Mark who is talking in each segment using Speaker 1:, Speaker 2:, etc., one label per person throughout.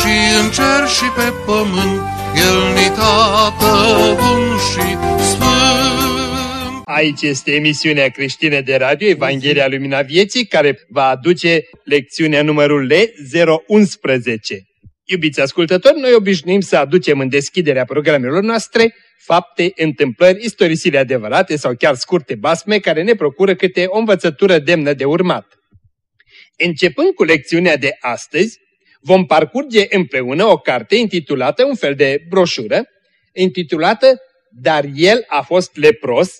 Speaker 1: și în cer și pe pământ, El ni tată bun și sfânt.
Speaker 2: Aici este emisiunea creștină de radio Evanghelia Lumina Vieții, care va aduce lecțiunea numărul L011. Iubiți ascultători, noi obișnuim să aducem în deschiderea programelor noastre fapte, întâmplări, istorisiri adevărate sau chiar scurte basme care ne procură câte o învățătură demnă de urmat. Începând cu lecțiunea de astăzi, vom parcurge împreună o carte intitulată, un fel de broșură, intitulată Dar el a fost lepros,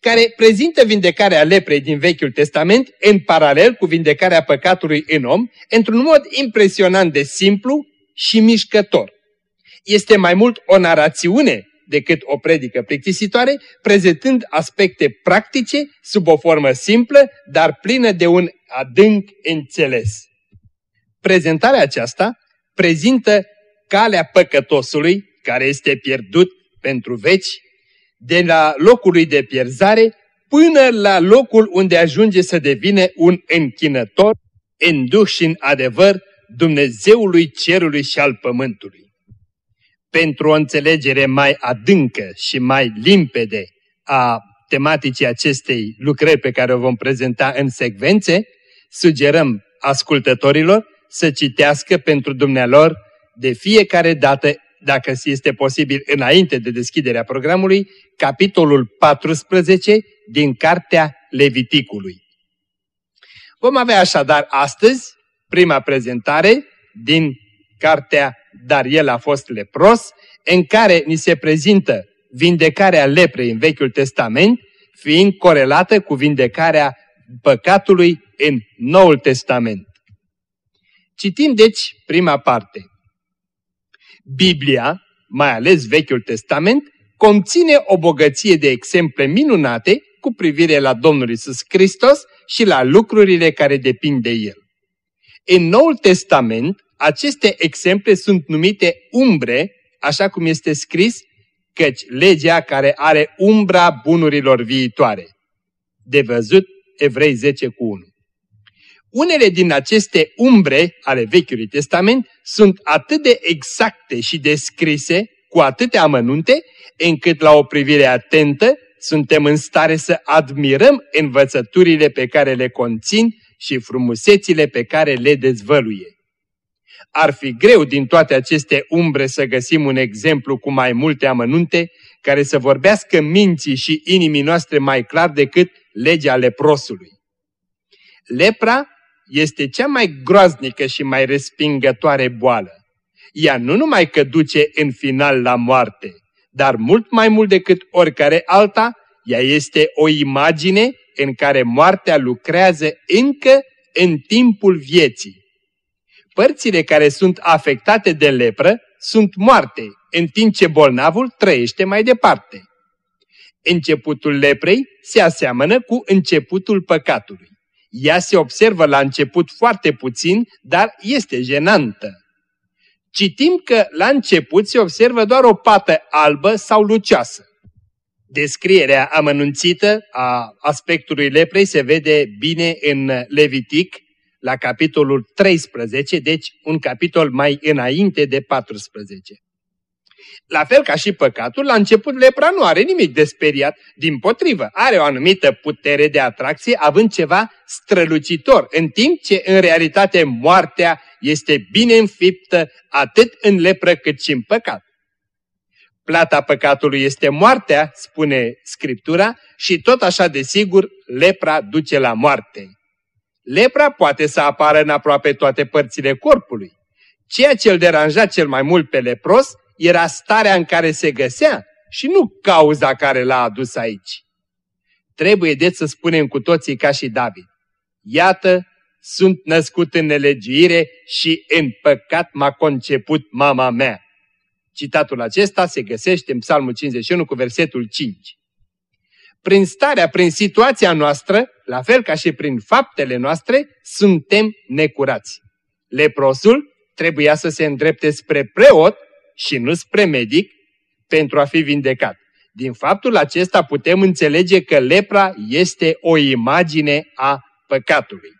Speaker 2: care prezintă vindecarea leprei din Vechiul Testament în paralel cu vindecarea păcatului în om, într-un mod impresionant de simplu și mișcător. Este mai mult o narațiune decât o predică plictisitoare, prezentând aspecte practice sub o formă simplă, dar plină de un adânc înțeles. Prezentarea aceasta prezintă calea păcătosului, care este pierdut pentru veci, de la locul lui de pierzare până la locul unde ajunge să devine un închinător în duh și în adevăr Dumnezeului cerului și al pământului. Pentru o înțelegere mai adâncă și mai limpede a tematicii acestei lucrări pe care o vom prezenta în secvențe, sugerăm ascultătorilor să citească pentru dumnealor de fiecare dată, dacă este posibil înainte de deschiderea programului, capitolul 14 din Cartea Leviticului. Vom avea așadar astăzi prima prezentare din cartea Dar el a fost lepros, în care ni se prezintă vindecarea leprei în Vechiul Testament, fiind corelată cu vindecarea păcatului în Noul Testament. Citim deci prima parte. Biblia, mai ales Vechiul Testament, conține o bogăție de exemple minunate cu privire la Domnul Isus Hristos și la lucrurile care depind de El. În Noul Testament, aceste exemple sunt numite umbre, așa cum este scris, căci legea care are umbra bunurilor viitoare. De văzut Evrei 10 cu 1. Unele din aceste umbre ale Vechiului Testament sunt atât de exacte și descrise, cu atâtea amănunte, încât la o privire atentă suntem în stare să admirăm învățăturile pe care le conțin și frumusețile pe care le dezvăluie. Ar fi greu din toate aceste umbre să găsim un exemplu cu mai multe amănunte care să vorbească minții și inimii noastre mai clar decât legea leprosului. Lepra este cea mai groaznică și mai respingătoare boală. Ea nu numai că duce în final la moarte, dar mult mai mult decât oricare alta, ea este o imagine în care moartea lucrează încă în timpul vieții. Părțile care sunt afectate de lepră sunt moarte, în timp ce bolnavul trăiește mai departe. Începutul leprei se aseamănă cu începutul păcatului. Ea se observă la început foarte puțin, dar este jenantă. Citim că la început se observă doar o pată albă sau lucioasă. Descrierea amănunțită a aspectului leprei se vede bine în Levitic, la capitolul 13, deci un capitol mai înainte de 14. La fel ca și păcatul, la început lepra nu are nimic de speriat, din potrivă, are o anumită putere de atracție, având ceva strălucitor, în timp ce în realitate moartea este bine înfiptă atât în lepră cât și în păcat. Plata păcatului este moartea, spune Scriptura, și tot așa de sigur lepra duce la moarte. Lepra poate să apară în aproape toate părțile corpului. Ceea ce îl deranja cel mai mult pe lepros era starea în care se găsea și nu cauza care l-a adus aici. Trebuie de să spunem cu toții ca și David. Iată, sunt născut în nelegiuire și în păcat m-a conceput mama mea. Citatul acesta se găsește în Psalmul 51 cu versetul 5. Prin starea, prin situația noastră, la fel ca și prin faptele noastre, suntem necurați. Leprosul trebuia să se îndrepte spre preot și nu spre medic pentru a fi vindecat. Din faptul acesta putem înțelege că lepra este o imagine a păcatului.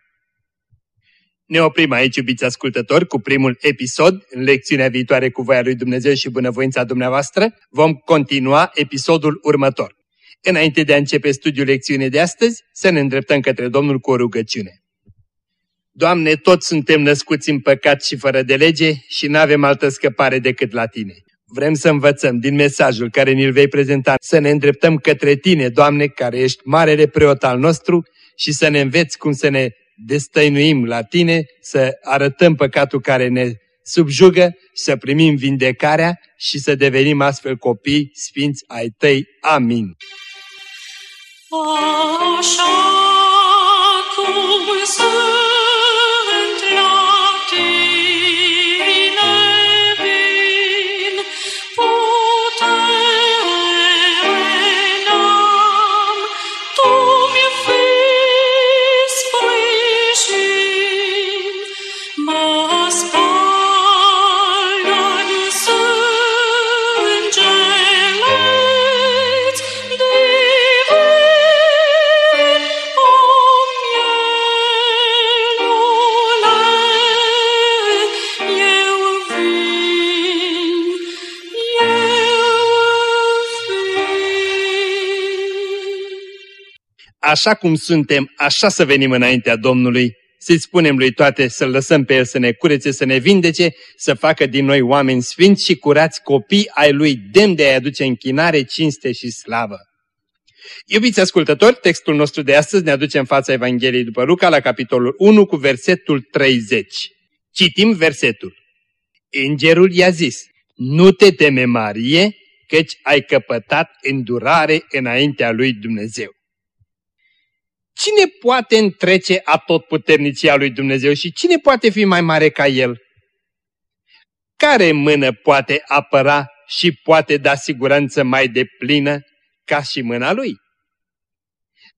Speaker 2: Ne oprim aici, iubiți ascultători, cu primul episod. În lecțiunea viitoare cu voia lui Dumnezeu și bunăvoința dumneavoastră vom continua episodul următor. Înainte de a începe studiul lecțiunii de astăzi, să ne îndreptăm către Domnul cu o rugăciune. Doamne, toți suntem născuți în păcat și fără de lege și nu avem altă scăpare decât la Tine. Vrem să învățăm din mesajul care ni-l vei prezenta, să ne îndreptăm către Tine, Doamne, care ești marele preot al nostru și să ne înveți cum să ne destăinuim la Tine, să arătăm păcatul care ne subjugă, să primim vindecarea și să devenim astfel copii sfinți ai Tăi. Amin. Așa cum sunt așa cum suntem, așa să venim înaintea Domnului, să-i spunem lui toate, să-L lăsăm pe El să ne curețe, să ne vindece, să facă din noi oameni sfinți și curați copii ai Lui, demn de a-i aduce închinare, cinste și slavă. Iubiți ascultători, textul nostru de astăzi ne aduce în fața Evangheliei după Luca la capitolul 1 cu versetul 30. Citim versetul. Îngerul i-a zis, nu te teme, Marie, căci ai căpătat îndurare înaintea lui Dumnezeu. Cine poate întrece a tot puternicia lui Dumnezeu și cine poate fi mai mare ca El? Care mână poate apăra și poate da siguranță mai de plină ca și mâna Lui?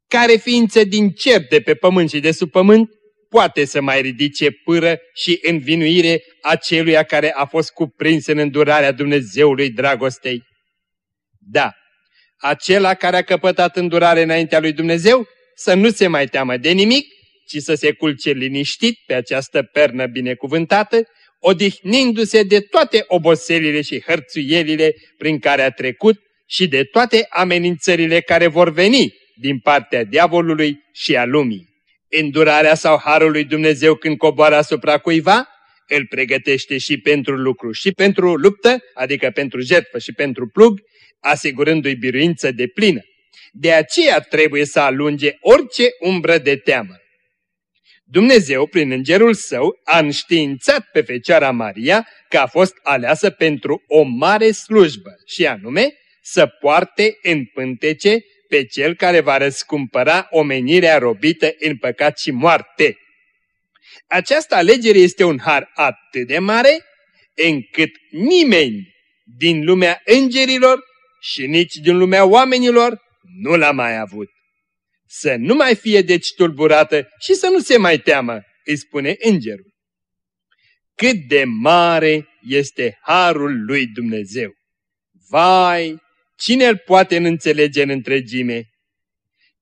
Speaker 2: Care ființă din cer, de pe pământ și de sub pământ, poate să mai ridice pâră și învinuire aceluia care a fost cuprins în îndurarea Dumnezeului dragostei? Da, acela care a căpătat îndurare înaintea lui Dumnezeu să nu se mai teamă de nimic, ci să se culce liniștit pe această pernă binecuvântată, odihnindu-se de toate oboselile și hărțuielile prin care a trecut și de toate amenințările care vor veni din partea diavolului și a lumii. Îndurarea sau harul lui Dumnezeu când coboară asupra cuiva, îl pregătește și pentru lucru și pentru luptă, adică pentru jertfă și pentru plug, asigurându-i biruință de plină. De aceea trebuie să alunge orice umbră de teamă. Dumnezeu, prin îngerul său, a înștiințat pe Fecioara Maria că a fost aleasă pentru o mare slujbă, și anume să poarte în pântece pe cel care va răscumpăra omenirea robită în păcat și moarte. Această alegere este un har atât de mare, încât nimeni din lumea îngerilor și nici din lumea oamenilor nu l-a mai avut. Să nu mai fie deci tulburată și să nu se mai teamă, îi spune îngerul. Cât de mare este harul lui Dumnezeu! Vai, cine îl poate înțelege în întregime?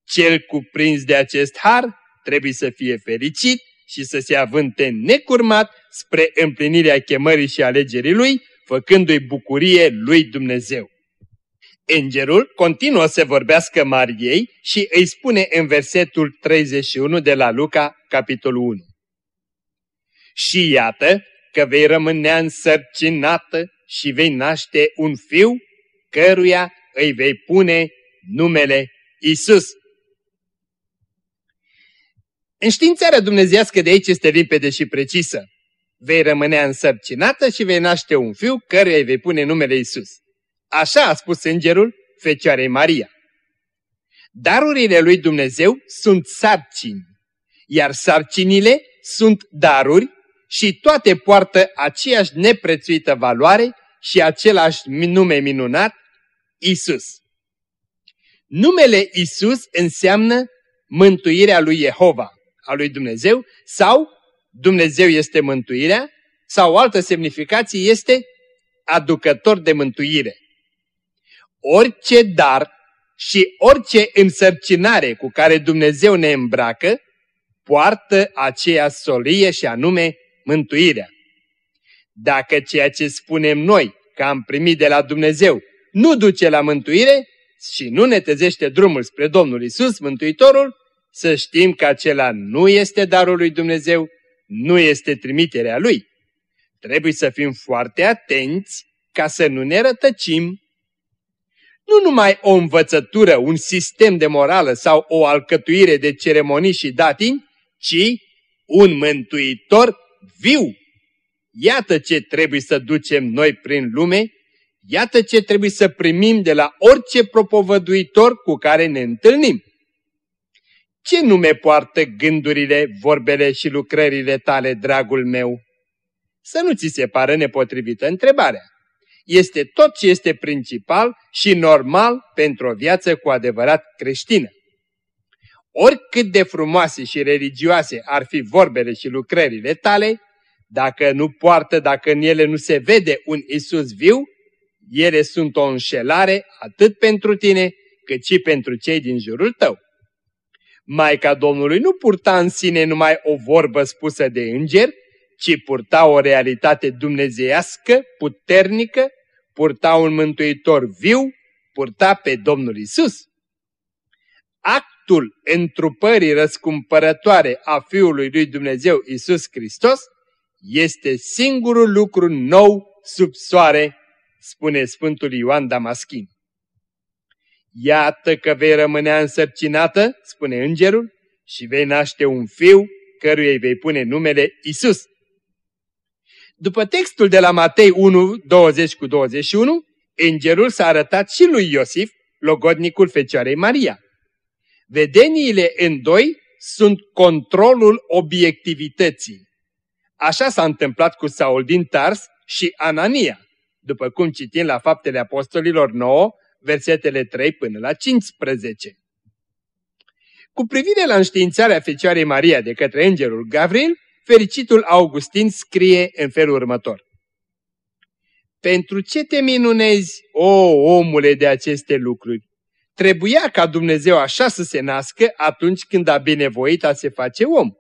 Speaker 2: Cel cuprins de acest har trebuie să fie fericit și să se avânte necurmat spre împlinirea chemării și alegerii lui, făcându-i bucurie lui Dumnezeu. Îngerul continuă să vorbească Mariei și îi spune în versetul 31 de la Luca, capitolul 1. Și iată că vei rămâne însărcinată și vei naște un fiu, căruia îi vei pune numele Isus. Înștiințarea dumnezească de aici este limpede și precisă. Vei rămâne însărcinată și vei naște un fiu, căruia îi vei pune numele Isus. Așa a spus îngerul Fecioarei Maria. Darurile lui Dumnezeu sunt sarcini, iar sarcinile sunt daruri și toate poartă aceeași neprețuită valoare și același nume minunat, Isus. Numele Isus înseamnă mântuirea lui Jehova, a lui Dumnezeu, sau Dumnezeu este mântuirea, sau o altă semnificație este aducător de mântuire. Orice dar și orice însărcinare cu care Dumnezeu ne îmbracă, poartă aceea solie și anume mântuirea. Dacă ceea ce spunem noi că am primit de la Dumnezeu nu duce la mântuire și nu ne tezește drumul spre Domnul Isus, Mântuitorul, să știm că acela nu este darul lui Dumnezeu, nu este trimiterea Lui. Trebuie să fim foarte atenți ca să nu ne rătăcim. Nu numai o învățătură, un sistem de morală sau o alcătuire de ceremonii și datini, ci un mântuitor viu. Iată ce trebuie să ducem noi prin lume, iată ce trebuie să primim de la orice propovăduitor cu care ne întâlnim. Ce nume poartă gândurile, vorbele și lucrările tale, dragul meu? Să nu ți se pară nepotrivită întrebarea. Este tot ce este principal și normal pentru o viață cu adevărat creștină. Oricât de frumoase și religioase ar fi vorbele și lucrările tale, dacă nu poartă, dacă în ele nu se vede un Isus viu, ele sunt o înșelare atât pentru tine, cât și pentru cei din jurul tău. Maica Domnului nu purta în sine numai o vorbă spusă de înger, ci purta o realitate dumnezeiască, puternică, purta un mântuitor viu, purta pe Domnul Isus. Actul întrupării răscumpărătoare a Fiului lui Dumnezeu Isus Hristos este singurul lucru nou sub soare, spune Sfântul Ioan Damaschin. Iată că vei rămâne însărcinată, spune îngerul, și vei naște un fiu căruia îi vei pune numele Isus. După textul de la Matei 1, 20 cu 21, îngerul s-a arătat și lui Iosif, logodnicul Fecioarei Maria. Vedeniile în doi sunt controlul obiectivității. Așa s-a întâmplat cu Saul din Tars și Anania, după cum citim la Faptele Apostolilor 9, versetele 3 până la 15. Cu privire la înștiințarea Fecioarei Maria de către îngerul Gavril, fericitul Augustin scrie în felul următor. Pentru ce te minunezi, o omule, de aceste lucruri? Trebuia ca Dumnezeu așa să se nască atunci când a binevoit a se face om.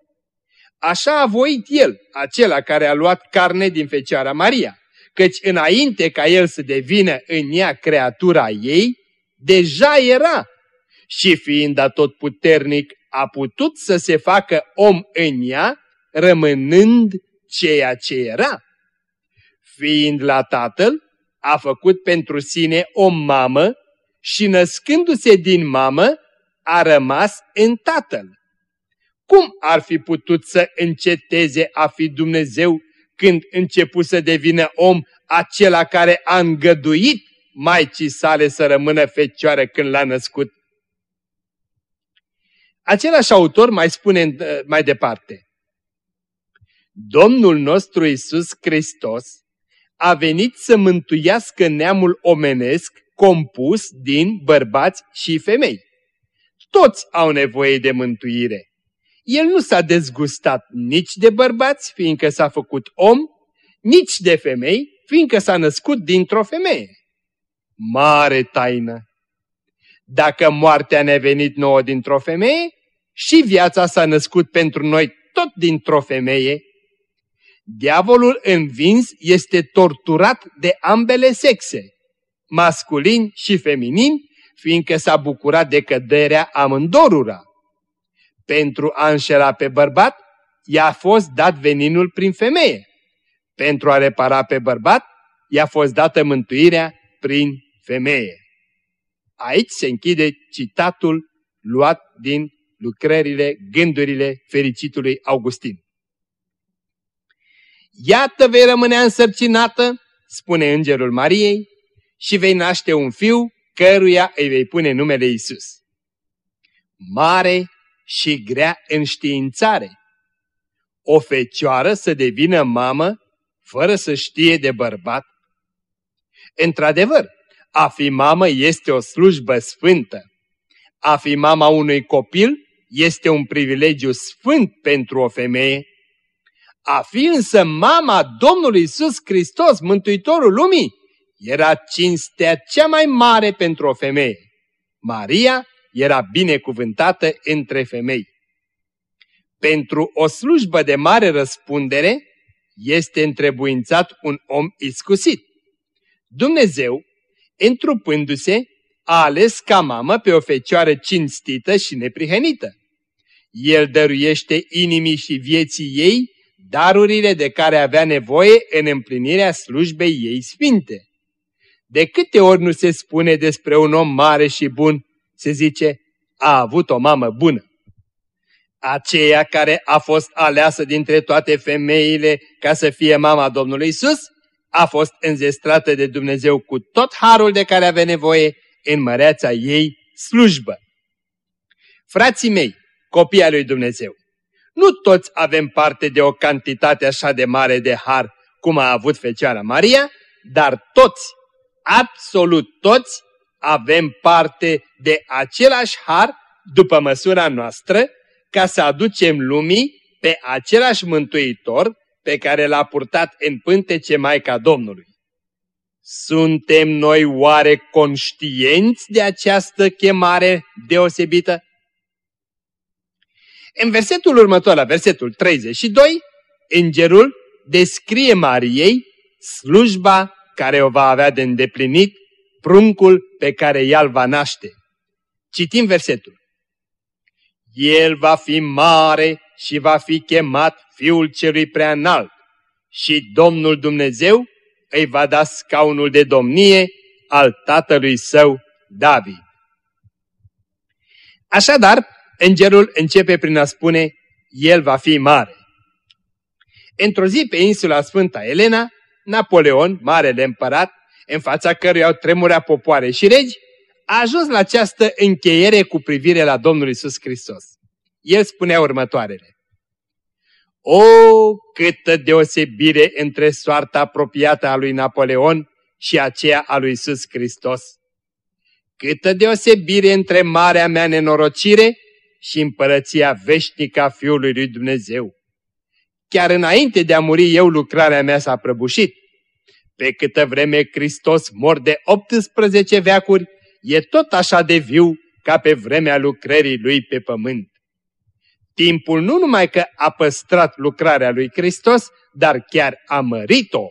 Speaker 2: Așa a voit El, acela care a luat carne din Fecioara Maria căci înainte ca el să devină în ea creatura ei, deja era și fiind atot puternic a putut să se facă om în ea, rămânând ceea ce era. Fiind la tatăl, a făcut pentru sine o mamă și născându-se din mamă, a rămas în tatăl. Cum ar fi putut să înceteze a fi Dumnezeu când începu să devină om acela care a îngăduit Maicii sale să rămână fecioară când l-a născut. Același autor mai spune mai departe. Domnul nostru Isus Hristos a venit să mântuiască neamul omenesc compus din bărbați și femei. Toți au nevoie de mântuire. El nu s-a dezgustat nici de bărbați, fiindcă s-a făcut om, nici de femei, fiindcă s-a născut dintr-o femeie. Mare taină! Dacă moartea ne-a venit nouă dintr-o femeie, și viața s-a născut pentru noi tot dintr-o femeie. Diavolul învins este torturat de ambele sexe, masculin și feminin, fiindcă s-a bucurat de căderea amândorura. Pentru a înșela pe bărbat, i-a fost dat veninul prin femeie. Pentru a repara pe bărbat, i-a fost dată mântuirea prin femeie. Aici se închide citatul luat din lucrările, gândurile fericitului Augustin. Iată vei rămâne însărcinată, spune îngerul Mariei, și vei naște un fiu căruia îi vei pune numele Isus. Mare și grea înștiințare. o fecioară să devină mamă fără să știe de bărbat? Într-adevăr, a fi mamă este o slujbă sfântă. A fi mama unui copil este un privilegiu sfânt pentru o femeie. A fi însă mama Domnului Isus Hristos, Mântuitorul lumii, era cinstea cea mai mare pentru o femeie. Maria era binecuvântată între femei. Pentru o slujbă de mare răspundere este întrebuințat un om iscusit. Dumnezeu, întrupându-se, a ales ca mamă pe o fecioară cinstită și neprihănită. El dăruiește inimii și vieții ei darurile de care avea nevoie în împlinirea slujbei ei sfinte. De câte ori nu se spune despre un om mare și bun, se zice, a avut o mamă bună. Aceea care a fost aleasă dintre toate femeile ca să fie mama Domnului Isus, a fost înzestrată de Dumnezeu cu tot harul de care avea nevoie în măreața ei slujbă. Frații mei, copii al lui Dumnezeu, nu toți avem parte de o cantitate așa de mare de har cum a avut Fecioara Maria, dar toți, absolut toți, avem parte de același har după măsura noastră ca să aducem lumii pe același mântuitor pe care l-a purtat în pântece Maica Domnului. Suntem noi oare conștienți de această chemare deosebită? În versetul următor, la versetul 32, îngerul descrie Mariei slujba care o va avea de îndeplinit, pruncul pe care ea va naște. Citim versetul. El va fi mare și va fi chemat Fiul Celui Prea Înalt și Domnul Dumnezeu îi va da scaunul de domnie al tatălui său David. Așadar, îngerul începe prin a spune, el va fi mare. Într-o zi pe insula Sfânta Elena, Napoleon, marele împărat, în fața căruia au tremurea popoare și regi, a ajuns la această încheiere cu privire la Domnul Isus Hristos. El spunea următoarele. O, câtă deosebire între soarta apropiată a lui Napoleon și aceea a lui Isus Hristos! Câtă deosebire între marea mea nenorocire și împărăția veșnică a Fiului lui Dumnezeu! Chiar înainte de a muri eu, lucrarea mea s-a prăbușit. Pe câtă vreme Hristos mor de 18 veacuri, e tot așa de viu ca pe vremea lucrării lui pe pământ. Timpul nu numai că a păstrat lucrarea lui Hristos, dar chiar a mărit-o.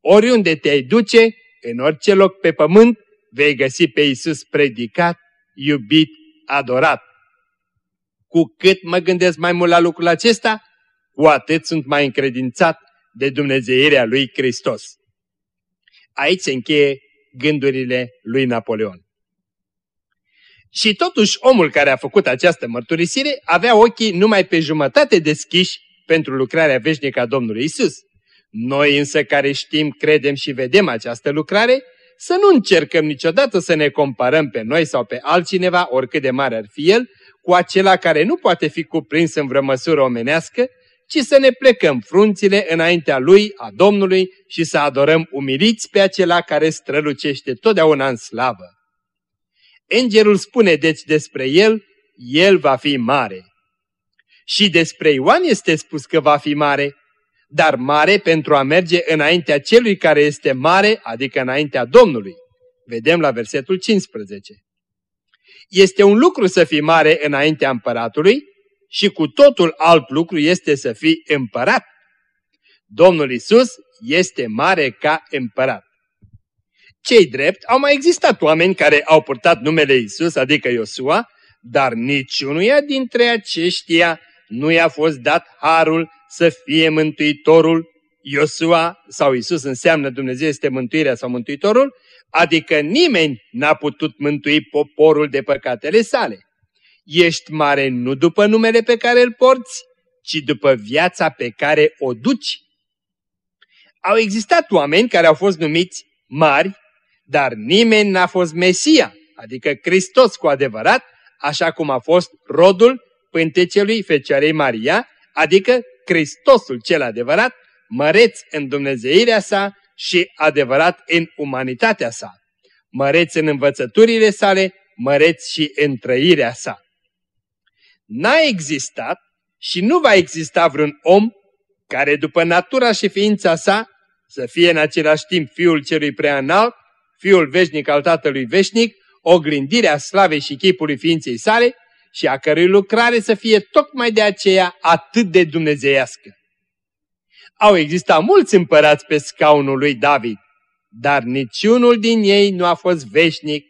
Speaker 2: Oriunde te-ai duce, în orice loc pe pământ, vei găsi pe Iisus predicat, iubit, adorat. Cu cât mă gândesc mai mult la lucrul acesta, cu atât sunt mai încredințat de Dumnezeirea lui Hristos. Aici se încheie gândurile lui Napoleon. Și totuși omul care a făcut această mărturisire avea ochii numai pe jumătate deschiși pentru lucrarea veșnică a Domnului Isus. Noi însă care știm, credem și vedem această lucrare, să nu încercăm niciodată să ne comparăm pe noi sau pe altcineva, oricât de mare ar fi el, cu acela care nu poate fi cuprins în vreo măsură omenească, ci să ne plecăm frunțile înaintea lui, a Domnului și să adorăm umiliți pe acela care strălucește totdeauna în slavă. Îngerul spune deci despre el, el va fi mare. Și despre Ioan este spus că va fi mare, dar mare pentru a merge înaintea celui care este mare, adică înaintea Domnului. Vedem la versetul 15. Este un lucru să fii mare înaintea împăratului și cu totul alt lucru este să fii împărat. Domnul Isus este mare ca împărat. Cei drept, au mai existat oameni care au purtat numele Isus, adică Iosua, dar niciunuia dintre aceștia nu i-a fost dat harul să fie mântuitorul. Iosua sau Isus înseamnă Dumnezeu este mântuirea sau mântuitorul, adică nimeni n-a putut mântui poporul de păcatele sale. Ești mare nu după numele pe care îl porți, ci după viața pe care o duci. Au existat oameni care au fost numiți mari dar nimeni n-a fost Mesia, adică Hristos cu adevărat, așa cum a fost rodul pântecelui Fecioarei Maria, adică Hristosul cel adevărat, măreț în Dumnezeirea sa și adevărat în umanitatea sa, măreț în învățăturile sale, măreț și în trăirea sa. N-a existat și nu va exista vreun om care după natura și ființa sa să fie în același timp Fiul celui prea înalt, Fiul veșnic al Tatălui veșnic, oglindirea slavei și chipului ființei sale și a cărui lucrare să fie tocmai de aceea atât de dumnezeiască. Au existat mulți împărați pe scaunul lui David, dar niciunul din ei nu a fost veșnic,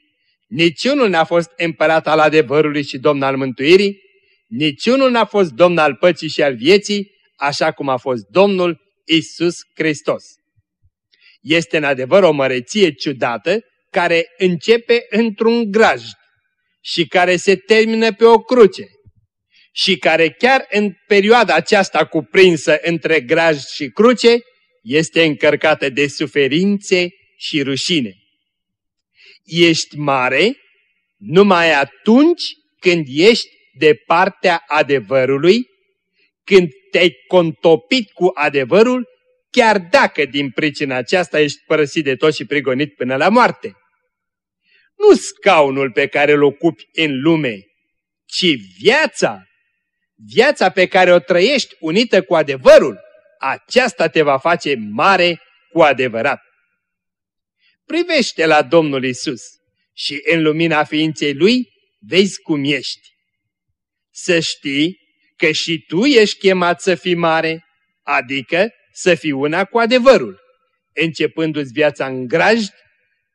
Speaker 2: niciunul n-a fost împărat al adevărului și domn al mântuirii, niciunul n-a fost domn al păcii și al vieții, așa cum a fost Domnul Isus Hristos. Este în adevăr o măreție ciudată care începe într-un graj și care se termină pe o cruce și care chiar în perioada aceasta cuprinsă între graj și cruce este încărcată de suferințe și rușine. Ești mare numai atunci când ești de partea adevărului, când te-ai contopit cu adevărul, chiar dacă din pricina aceasta ești părăsit de tot și prigonit până la moarte. Nu scaunul pe care îl ocupi în lume, ci viața, viața pe care o trăiești unită cu adevărul, aceasta te va face mare cu adevărat. Privește la Domnul Isus și în lumina ființei Lui vezi cum ești. Să știi că și tu ești chemat să fii mare, adică să fii una cu adevărul, începându-ți viața în grajd,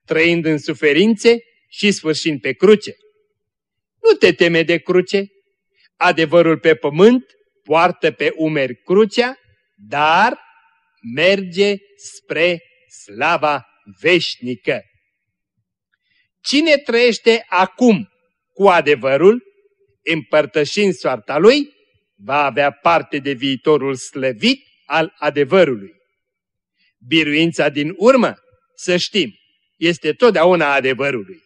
Speaker 2: trăind în suferințe și sfârșind pe cruce. Nu te teme de cruce, adevărul pe pământ poartă pe umeri crucea, dar merge spre slava veșnică. Cine trăiește acum cu adevărul, împărtășind soarta lui, va avea parte de viitorul slăvit al adevărului. Biruința din urmă, să știm, este totdeauna adevărului.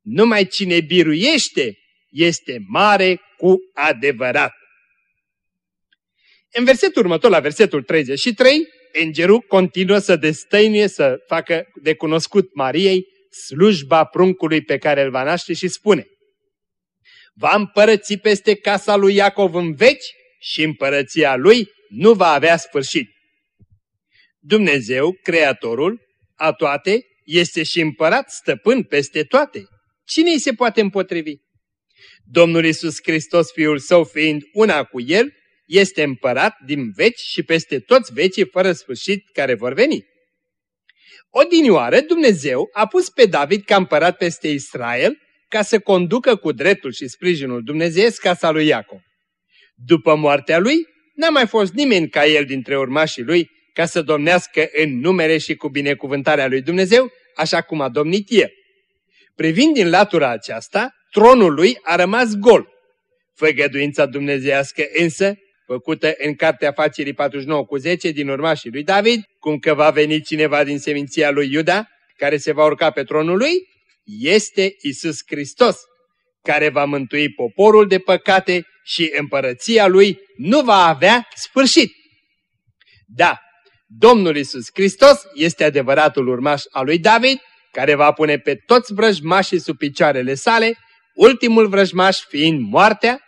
Speaker 2: Numai cine biruiește este mare cu adevărat. În versetul următor, la versetul 33, îngerul continuă să destăinuie, să facă de cunoscut Mariei slujba pruncului pe care îl va naște și spune Va împărăți peste casa lui Iacov în veci și împărăția lui nu va avea sfârșit. Dumnezeu, Creatorul, a toate, este și împărat stăpân peste toate. Cine îi se poate împotrivi? Domnul Isus Hristos, Fiul Său, fiind una cu El, este împărat din veci și peste toți vecii fără sfârșit care vor veni. Odinioară Dumnezeu a pus pe David ca împărat peste Israel ca să conducă cu dreptul și sprijinul dumnezeiesc casa lui Iacov. După moartea lui, n-a mai fost nimeni ca el dintre urmașii lui ca să domnească în numere și cu binecuvântarea lui Dumnezeu, așa cum a domnit el. Privind din latura aceasta, tronul lui a rămas gol. Făgăduința dumnezeiască însă, făcută în cartea facerii 49 cu 10 din urmașii lui David, cum că va veni cineva din seminția lui Iuda, care se va urca pe tronul lui, este Isus Hristos, care va mântui poporul de păcate și împărăția lui nu va avea sfârșit. Da, Domnul Isus Hristos este adevăratul urmaș al lui David, care va pune pe toți vrăjmașii sub picioarele sale, ultimul vrăjmaș fiind moartea,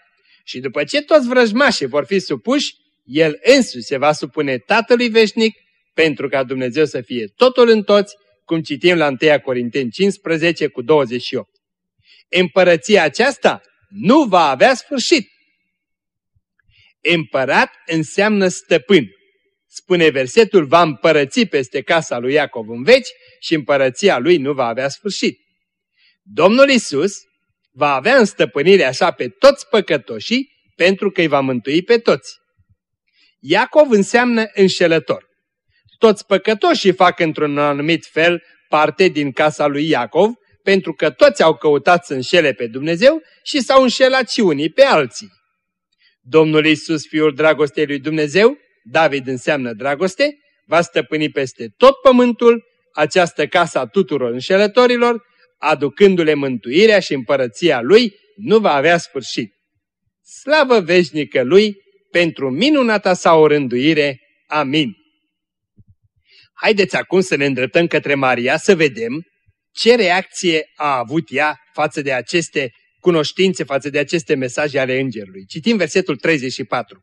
Speaker 2: și după ce toți vrăjmașii vor fi supuși, el însuși se va supune Tatălui Veșnic, pentru ca Dumnezeu să fie totul în toți, cum citim la 1 Corinteni 15 cu 28. Împărăția aceasta nu va avea sfârșit. Împărat înseamnă stăpân. Spune versetul, va împărăți peste casa lui Iacov în veci și împărăția lui nu va avea sfârșit. Domnul Isus va avea în stăpânire așa pe toți păcătoșii pentru că îi va mântui pe toți. Iacov înseamnă înșelător. Toți păcătoșii fac într-un anumit fel parte din casa lui Iacov, pentru că toți au căutat să înșele pe Dumnezeu și s-au înșelat și unii pe alții. Domnul Iisus, Fiul dragostei lui Dumnezeu, David înseamnă dragoste, va stăpâni peste tot pământul această casă a tuturor înșelătorilor, aducându-le mântuirea și împărăția lui, nu va avea sfârșit. Slavă veșnică lui, pentru minunata sa orânduire. Amin. Haideți acum să ne îndreptăm către Maria să vedem ce reacție a avut ea față de aceste cunoștințe, față de aceste mesaje ale îngerului. Citim versetul 34.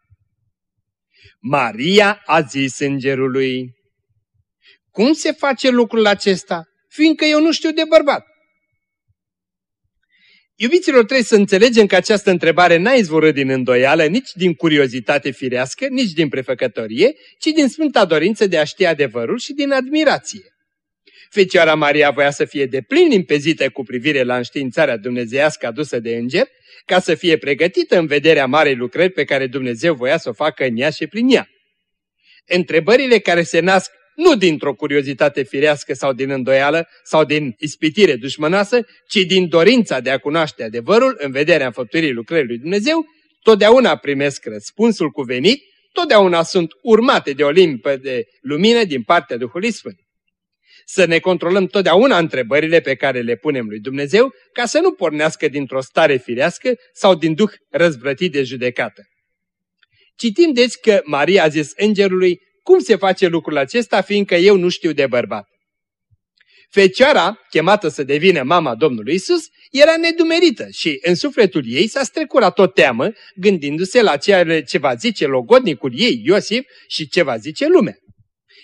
Speaker 2: Maria a zis îngerului, Cum se face lucrul acesta, fiindcă eu nu știu de bărbat? Iubiților, trebuie să înțelegem că această întrebare n-a izvorât din îndoială, nici din curiozitate firească, nici din prefăcătorie, ci din sfânta dorință de a ști adevărul și din admirație. Fecioara Maria voia să fie de plin impezită cu privire la înștiințarea dumnezeiască adusă de înger, ca să fie pregătită în vederea marei lucrări pe care Dumnezeu voia să o facă în ea și prin ea. Întrebările care se nasc nu dintr-o curiozitate firească sau din îndoială sau din ispitire dușmănoasă, ci din dorința de a cunoaște adevărul în vederea înfăptuirii lucrării lui Dumnezeu, totdeauna primesc răspunsul cuvenit, totdeauna sunt urmate de o limpă de lumină din partea Duhului Sfânt. Să ne controlăm totdeauna întrebările pe care le punem lui Dumnezeu, ca să nu pornească dintr-o stare firească sau din duh răzvrătit de judecată. Citim deci că Maria a zis îngerului, cum se face lucrul acesta, fiindcă eu nu știu de bărbat? Fecioara, chemată să devină mama Domnului Isus, era nedumerită și în sufletul ei s-a strecurat tot teamă, gândindu-se la ceea ce va zice logodnicul ei, Iosif, și ce va zice lumea.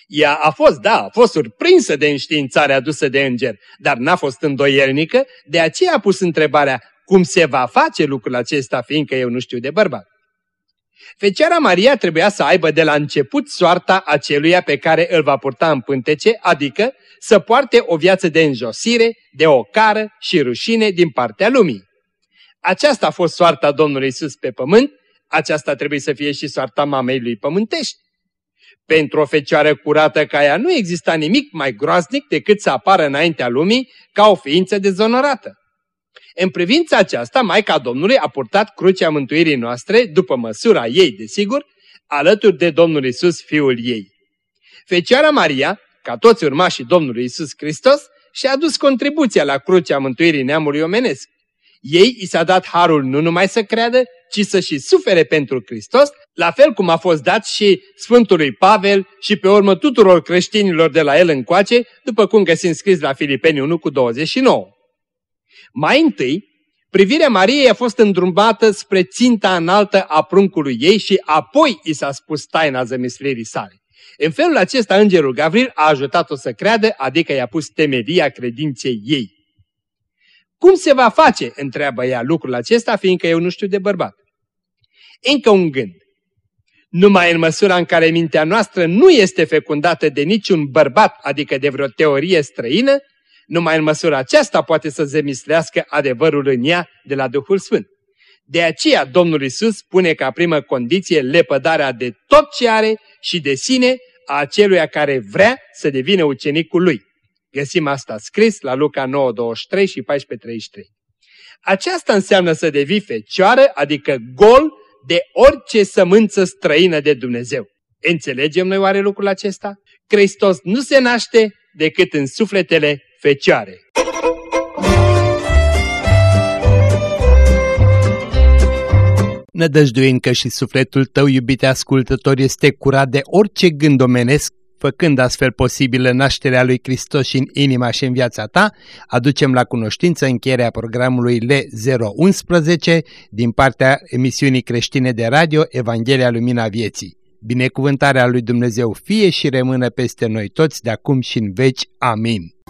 Speaker 2: Ea a fost, da, a fost surprinsă de înștiințarea adusă de înger, dar n-a fost îndoielnică, de aceea a pus întrebarea, cum se va face lucrul acesta, fiindcă eu nu știu de bărbat. Fecioara Maria trebuia să aibă de la început soarta aceluia pe care îl va purta în pântece, adică să poarte o viață de înjosire, de ocară și rușine din partea lumii. Aceasta a fost soarta Domnului Isus pe pământ, aceasta trebuie să fie și soarta mamei lui pământești. Pentru o fecioară curată ca ea nu exista nimic mai groaznic decât să apară înaintea lumii ca o ființă dezonorată. În privința aceasta, Maica Domnului a purtat crucea mântuirii noastre, după măsura ei, desigur, alături de Domnul Isus, Fiul ei. Fecioara Maria, ca toți urmașii Domnului Isus Hristos, și-a adus contribuția la crucea mântuirii neamului omenesc. Ei i s-a dat harul nu numai să creadă, ci să și sufere pentru Hristos, la fel cum a fost dat și Sfântului Pavel și pe urmă tuturor creștinilor de la el încoace, după cum găsim scris la Filipeni 1 cu 29. Mai întâi, privirea Mariei a fost îndrumbată spre ținta înaltă a pruncului ei și apoi i s-a spus taina zămislirii sale. În felul acesta, îngerul Gavril a ajutat-o să creadă, adică i-a pus temelia credinței ei. Cum se va face, întreabă ea, lucrul acesta, fiindcă eu nu știu de bărbat? Încă un gând. Numai în măsura în care mintea noastră nu este fecundată de niciun bărbat, adică de vreo teorie străină, numai în măsura aceasta poate să zemislească adevărul în ea de la Duhul Sfânt. De aceea Domnul Isus spune ca primă condiție lepădarea de tot ce are și de sine a aceluia care vrea să devină ucenicul lui. Găsim asta scris la Luca 9, 23 și 14, 33. Aceasta înseamnă să devii fecioară, adică gol de orice sămânță străină de Dumnezeu. Înțelegem noi oare lucrul acesta? Hristos nu se naște decât în sufletele fecioare.
Speaker 3: Nădăjduind că și sufletul tău, iubite ascultător, este curat de orice gând omenesc, făcând astfel posibilă nașterea lui Hristos și în inima și în viața ta, aducem la cunoștință încheierea programului L011 din partea emisiunii creștine de radio Evanghelia Lumina Vieții. Binecuvântarea lui Dumnezeu fie și rămână peste noi toți de acum și în veci. Amin.